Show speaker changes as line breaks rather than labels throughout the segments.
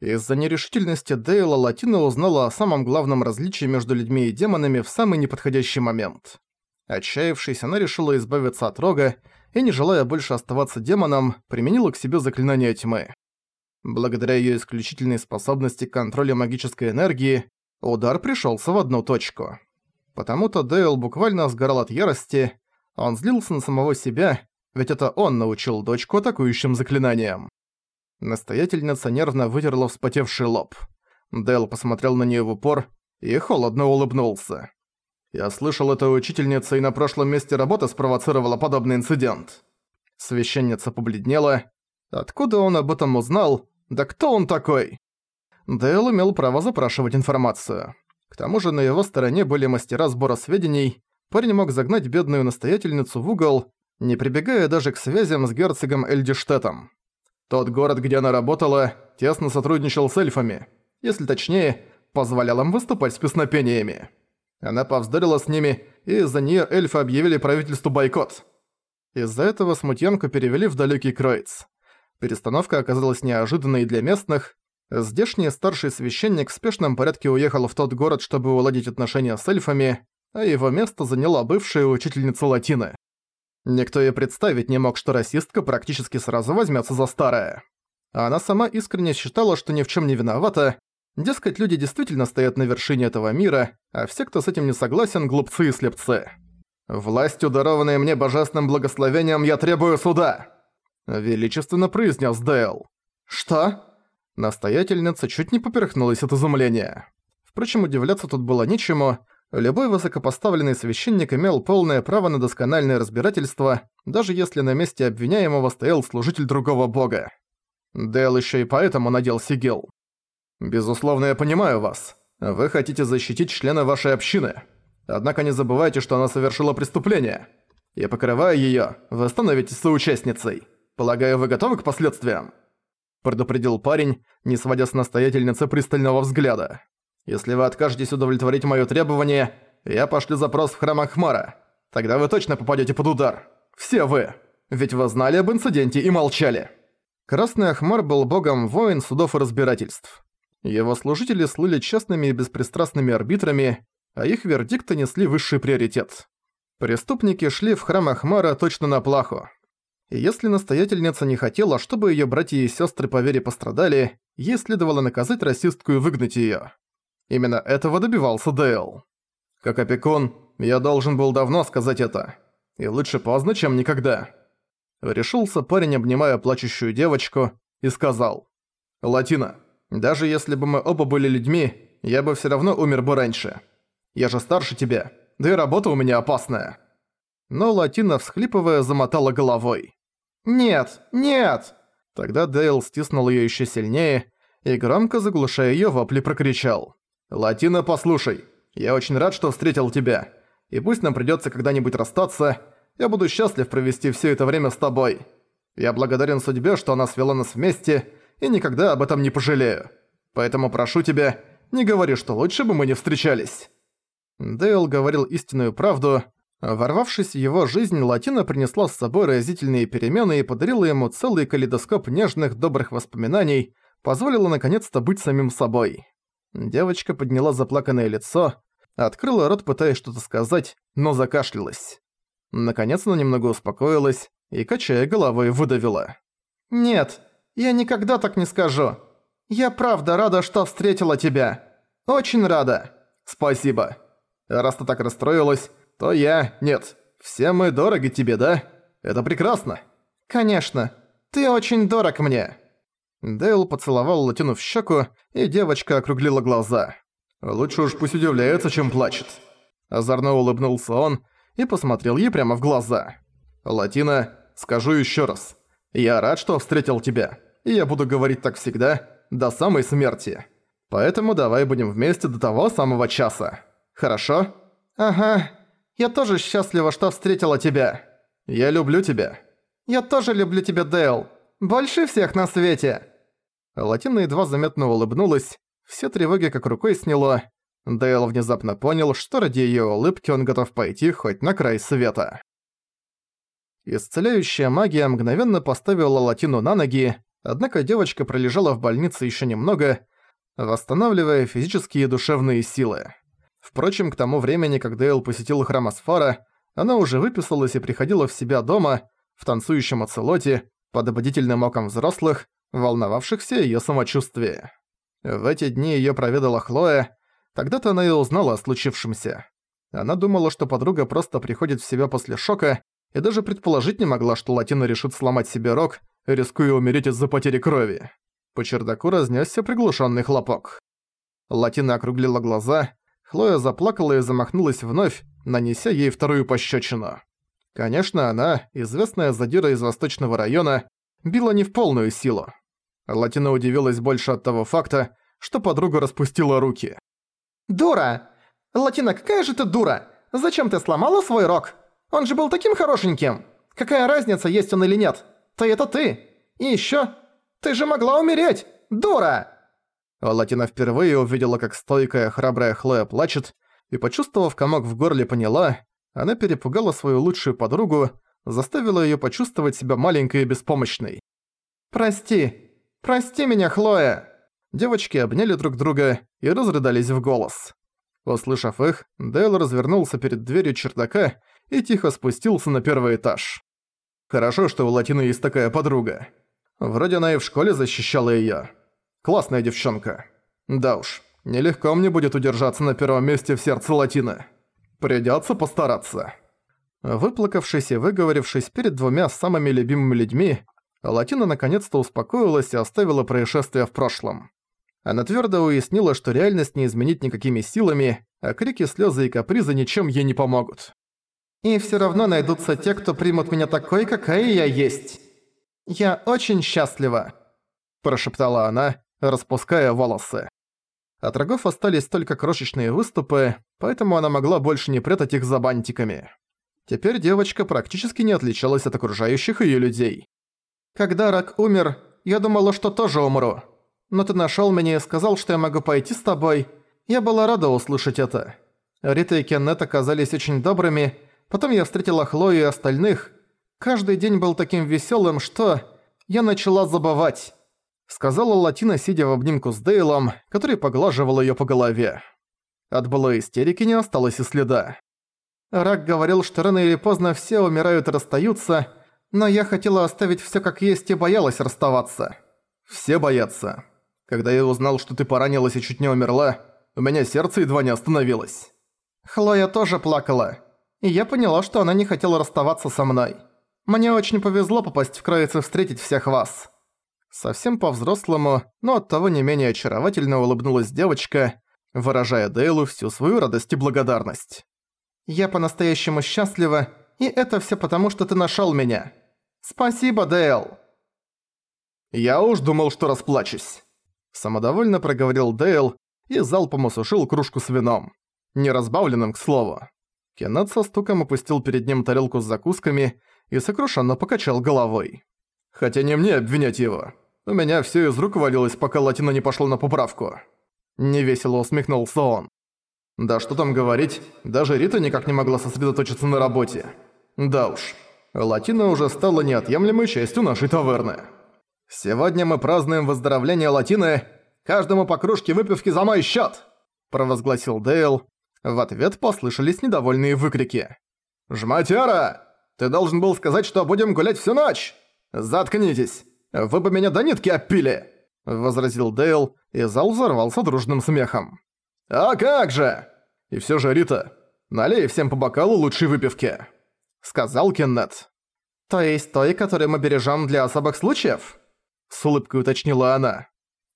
Из-за нерешительности Дейла Латина узнала о самом главном различии между людьми и демонами в самый неподходящий момент. Отчаявшись, она решила избавиться от рога и, не желая больше оставаться демоном, применила к себе заклинание тьмы. Благодаря её исключительной способности к контролю магической энергии, удар пришёлся в одну точку. Потому-то Дейл буквально сгорал от ярости, он злился на самого себя, ведь это он научил дочку атакующим заклинаниям. Настоятельница нервно вытерла вспотевший лоб. Дейл посмотрел на неё в упор и холодно улыбнулся. «Я слышал, эта учительница и на прошлом месте работы спровоцировала подобный инцидент». Священница побледнела. Откуда он об этом узнал? Да кто он такой? Дейл имел право запрашивать информацию. К тому же на его стороне были мастера сбора сведений, парень мог загнать бедную настоятельницу в угол, не прибегая даже к связям с герцогом Эльдиштетом. Тот город, где она работала, тесно сотрудничал с эльфами. Если точнее, позволял им выступать с песнопениями. Она повздорила с ними, и из-за неё эльфы объявили правительству бойкот. Из-за этого смутьянку перевели в далёкий Кроиц. Перестановка оказалась неожиданной для местных. Здешний старший священник в спешном порядке уехал в тот город, чтобы уладить отношения с эльфами, а его место заняла бывшая учительница латины. Никто и представить не мог, что расистка практически сразу возьмется за старое. Она сама искренне считала, что ни в чем не виновата, дескать, люди действительно стоят на вершине этого мира, а все, кто с этим не согласен, глупцы и слепцы. «Властью, дарованной мне божественным благословением, я требую суда!» Величественно произнес Дейл. «Что?» Настоятельница чуть не поперхнулась от изумления. Впрочем, удивляться тут было нечему. Любой высокопоставленный священник имел полное право на доскональное разбирательство, даже если на месте обвиняемого стоял служитель другого бога. Дейл еще и поэтому надел сигил. «Безусловно, я понимаю вас. Вы хотите защитить члена вашей общины. Однако не забывайте, что она совершила преступление. Я покрываю её, вы становитесь соучастницей». Полагаю, вы готовы к последствиям?» Предупредил парень, не сводя с настоятельницы пристального взгляда. «Если вы откажетесь удовлетворить моё требование, я пошлю запрос в храм Ахмара. Тогда вы точно попадете под удар. Все вы. Ведь вы знали об инциденте и молчали». Красный Ахмар был богом воин судов и разбирательств. Его служители слыли честными и беспристрастными арбитрами, а их вердикты несли высший приоритет. Преступники шли в храм Ахмара точно на плаху. И если настоятельница не хотела, чтобы её братья и сёстры по вере пострадали, ей следовало наказать расистку и выгнать её. Именно этого добивался Дейл. Как опекун, я должен был давно сказать это. И лучше поздно, чем никогда. Решился парень, обнимая плачущую девочку, и сказал. «Латина, даже если бы мы оба были людьми, я бы всё равно умер бы раньше. Я же старше тебя, да и работа у меня опасная». Но Латина, всхлипывая, замотала головой. «Нет! Нет!» Тогда Дейл стиснул её ещё сильнее и громко заглушая её вопли прокричал. «Латина, послушай, я очень рад, что встретил тебя. И пусть нам придётся когда-нибудь расстаться, я буду счастлив провести всё это время с тобой. Я благодарен судьбе, что она свела нас вместе, и никогда об этом не пожалею. Поэтому прошу тебя, не говори, что лучше бы мы не встречались». Дейл говорил истинную правду, Ворвавшись в его жизнь, Латина принесла с собой разительные перемены и подарила ему целый калейдоскоп нежных, добрых воспоминаний, позволила наконец-то быть самим собой. Девочка подняла заплаканное лицо, открыла рот, пытаясь что-то сказать, но закашлялась. Наконец она немного успокоилась и, качая головой, выдавила. «Нет, я никогда так не скажу. Я правда рада, что встретила тебя. Очень рада. Спасибо. Раз ты так расстроилась, то я... Нет, все мы дороги тебе, да? Это прекрасно. Конечно. Ты очень дорог мне. Дейл поцеловал Латину в щеку, и девочка округлила глаза. Лучше уж пусть удивляется, чем плачет. Озорно улыбнулся он и посмотрел ей прямо в глаза. «Латина, скажу еще раз. Я рад, что встретил тебя, и я буду говорить так всегда, до самой смерти. Поэтому давай будем вместе до того самого часа. Хорошо?» «Ага», я тоже счастлива, что встретила тебя. Я люблю тебя. Я тоже люблю тебя, Дейл. Больше всех на свете. Латина едва заметно улыбнулась. Все тревоги как рукой сняло. Дейл внезапно понял, что ради её улыбки он готов пойти хоть на край света. Исцеляющая магия мгновенно поставила Латину на ноги, Однако девочка пролежала в больнице ещё немного, восстанавливая физические и душевные силы. Впрочем, к тому времени, когда Дейл посетил храм Асфара, она уже выписалась и приходила в себя дома, в танцующем оцелоте, под бдительным оком взрослых, волновавшихся её самочувствие. В эти дни её проведала Хлоя, тогда-то она и узнала о случившемся. Она думала, что подруга просто приходит в себя после шока, и даже предположить не могла, что Латина решит сломать себе рог, рискуя умереть из-за потери крови. По чердаку разнесся приглушенный хлопок. Латина округлила глаза, Хлоя заплакала и замахнулась вновь, нанеся ей вторую пощечину. Конечно, она, известная задира из восточного района, била не в полную силу. Латина удивилась больше от того факта, что подруга распустила руки.
«Дура! Латина, какая же ты дура! Зачем ты сломала свой рог? Он же был таким хорошеньким! Какая разница, есть он или нет? Ты это ты! И ещё, ты же могла умереть! Дура!»
Латина впервые увидела, как стойкая, храбрая Хлоя плачет, и, почувствовав комок в горле, поняла, она перепугала свою лучшую подругу, заставила её почувствовать себя маленькой и беспомощной.
«Прости! Прости меня, Хлоя!»
Девочки обняли друг друга и разрыдались в голос. Услышав их, Дейл развернулся перед дверью чердака и тихо спустился на первый этаж. Хорошо, что у Латины есть такая подруга. Вроде она и в школе защищала её. Классная девчонка. Да уж, нелегко мне будет удержаться на первом месте в сердце Латины. Придётся постараться. Выплакавшись и выговорившись перед двумя самыми любимыми людьми, Латина наконец-то успокоилась и оставила происшествие в прошлом. Она твердо уяснила, что реальность не изменить никакими силами, а крики, слезы и капризы ничем ей не помогут.
«И все равно найдутся те, кто примут меня такой, какая я есть. Я очень счастлива», –
прошептала она, распуская волосы. От рогов остались только крошечные выступы, поэтому она могла больше не прятать их за бантиками. Теперь девочка практически не отличалась от окружающих её людей.
«Когда рак умер, я думала, что тоже умру», но ты нашёл меня и сказал, что я могу пойти с тобой. Я была рада услышать это. Рита и Кеннет оказались очень добрыми, потом я встретила Хлою и остальных. Каждый день был таким весёлым, что я начала забывать», — сказала Латина, сидя в обнимку с Дейлом, который поглаживал её по голове. От былой истерики не осталось и следа. Рак говорил, что рано или поздно все умирают и расстаются, но я хотела оставить всё как есть и боялась расставаться.
Все боятся. Когда я узнал, что ты поранилась и чуть не умерла, у меня сердце едва не остановилось».
Хлоя тоже плакала. И я поняла, что она не хотела расставаться со мной. Мне очень повезло попасть в Кроиц и встретить всех вас.
Совсем по-взрослому, но оттого не менее очаровательно улыбнулась девочка, выражая Дейлу всю свою радость и благодарность.
«Я по-настоящему счастлива, и это все потому, что ты нашел меня. Спасибо, Дейл!»
«Я уж думал, что расплачусь». Самодовольно проговорил Дейл и залпом осушил кружку с вином. Не разбавленным, к слову. Кеннет со стуком опустил перед ним тарелку с закусками и сокрушенно покачал головой. «Хотя не мне обвинять его. У меня всё из рук валилось, пока Латина не пошла на поправку». Невесело усмехнулся он. Да что там говорить, даже Рита никак не могла сосредоточиться на работе. Да уж, Латина уже стала неотъемлемой частью нашей таверны. «Сегодня мы празднуем выздоровление Латины. Каждому по кружке выпивки за мой счет!» – провозгласил Дейл. В ответ послышались недовольные выкрики. «Жматяра! Ты должен был сказать, что будем гулять всю ночь! Заткнитесь! Вы бы меня до нитки опили!» – возразил Дейл, и зал взорвался дружным смехом. «А как же!» «И все же, Рита, налей всем по бокалу лучшей выпивки», – сказал Кеннет.
«То есть той, которую мы бережем для особых случаев?»
С улыбкой уточнила она.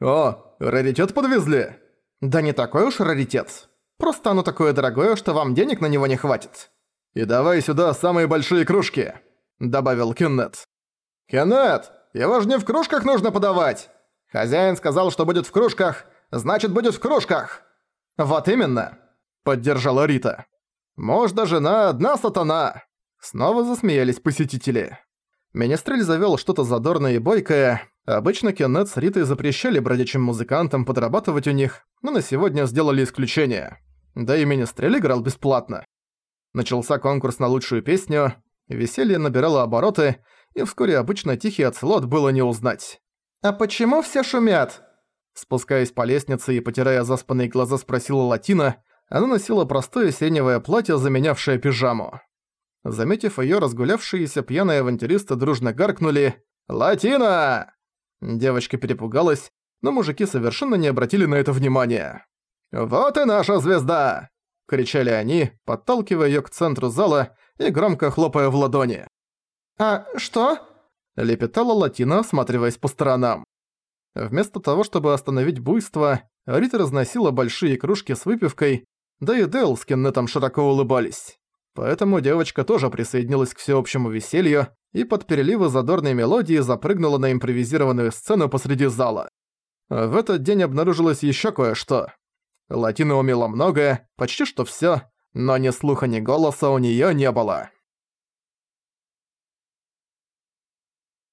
«О, раритет подвезли?»
«Да не такой уж раритет. Просто оно такое дорогое, что вам денег на него не хватит».
«И давай сюда самые большие кружки», — добавил Кеннет. «Кеннет, его же не в кружках нужно подавать! Хозяин сказал, что будет в кружках, значит будет в кружках!» «Вот именно!» — поддержала Рита. «Муж да жена, одна сатана!» Снова засмеялись посетители. Министрель завёл что-то задорное и бойкое. Обычно Кеннет с Ритой запрещали бродячим музыкантам подрабатывать у них, но на сегодня сделали исключение. Да и Министрель играл бесплатно. Начался конкурс на лучшую песню, веселье набирало обороты, и вскоре обычно тихий оцелот было не узнать.
«А почему все шумят?»
Спускаясь по лестнице и потирая заспанные глаза, спросила Латина. Она носила простое сиреневое платье, заменявшее пижаму. Заметив её, разгулявшиеся пьяные авантюристы дружно гаркнули «Латина!». Девочка перепугалась, но мужики совершенно не обратили на это внимания. «Вот и наша звезда!» — кричали они, подталкивая её к центру зала и громко хлопая в ладони.
«А что?»
— лепетала Латина, осматриваясь по сторонам. Вместо того, чтобы остановить буйство, Рита разносила большие кружки с выпивкой, да и Дэл с Кеннетом широко улыбались. Поэтому девочка тоже присоединилась к всеобщему веселью и под переливы задорной мелодии запрыгнула на импровизированную сцену посреди зала. В этот день обнаружилось ещё кое-что. Латина умела многое, почти что всё, но ни слуха, ни голоса у неё не было.